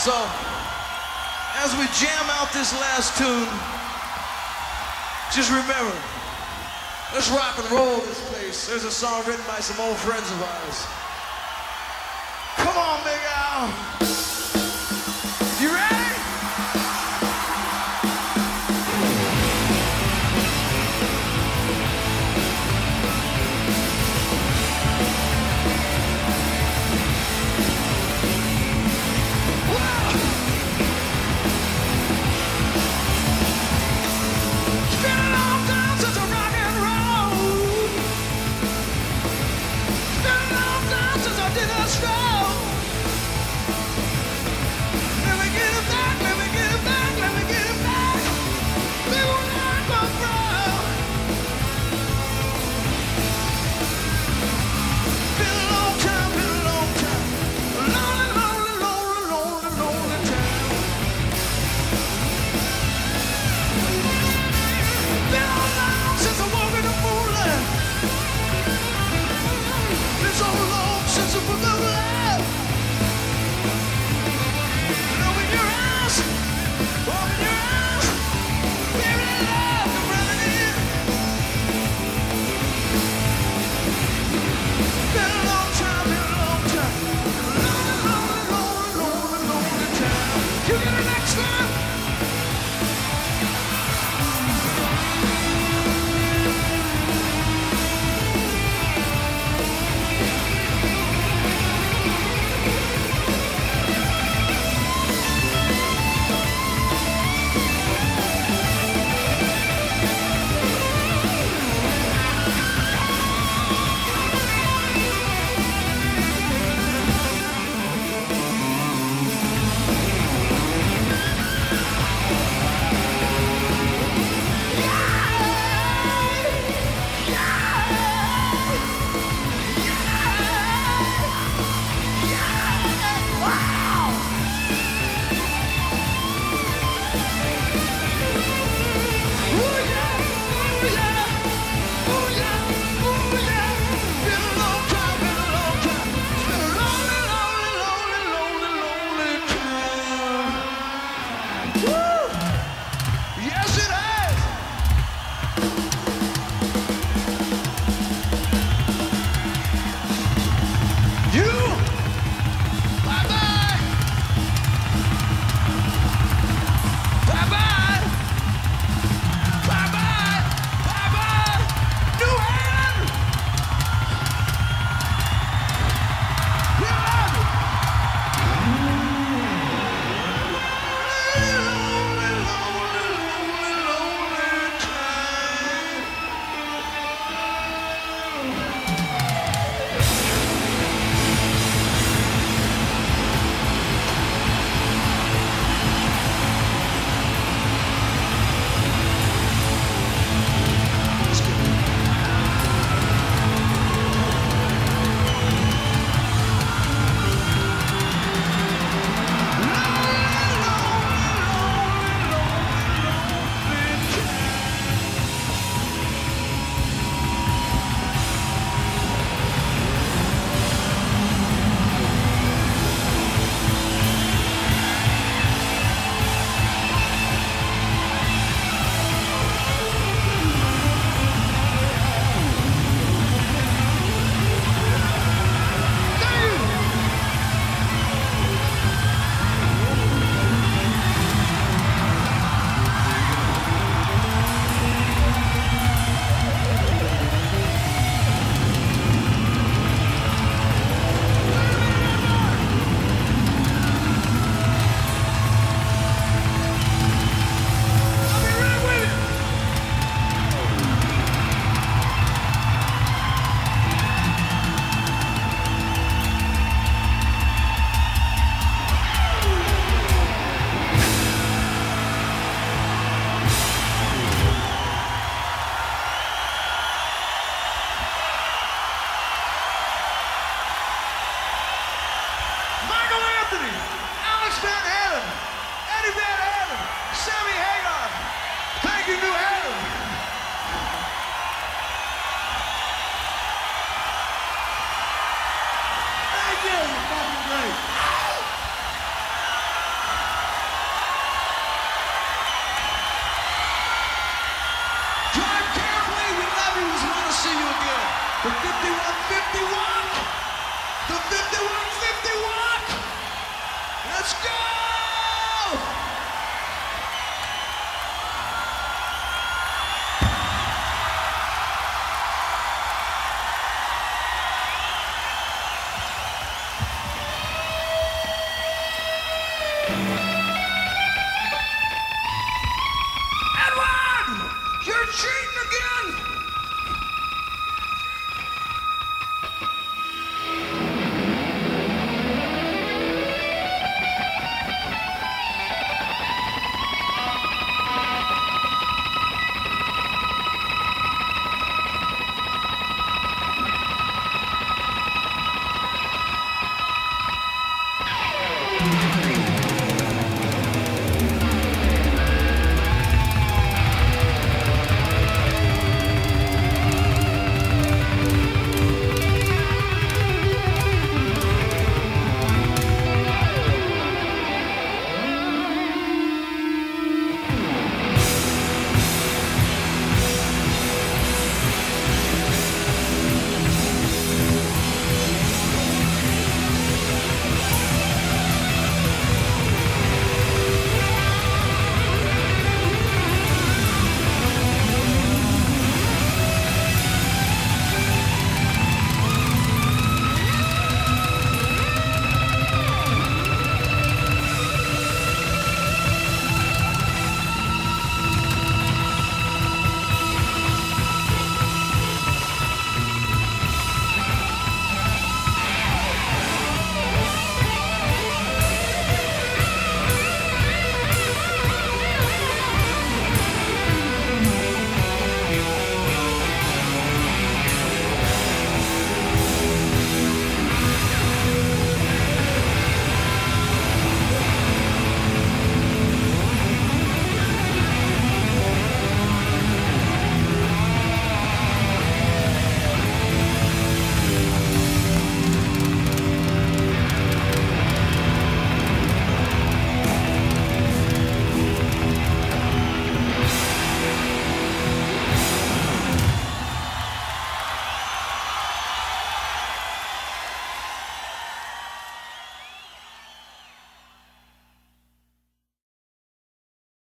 So, as we jam out this last tune, just remember, let's rock and roll this place. There's a song written by some old friends of ours. Come on, Big Al. The 51 50 walk! The 51 50 walk! Let's go! Edwin! You're Cheating again!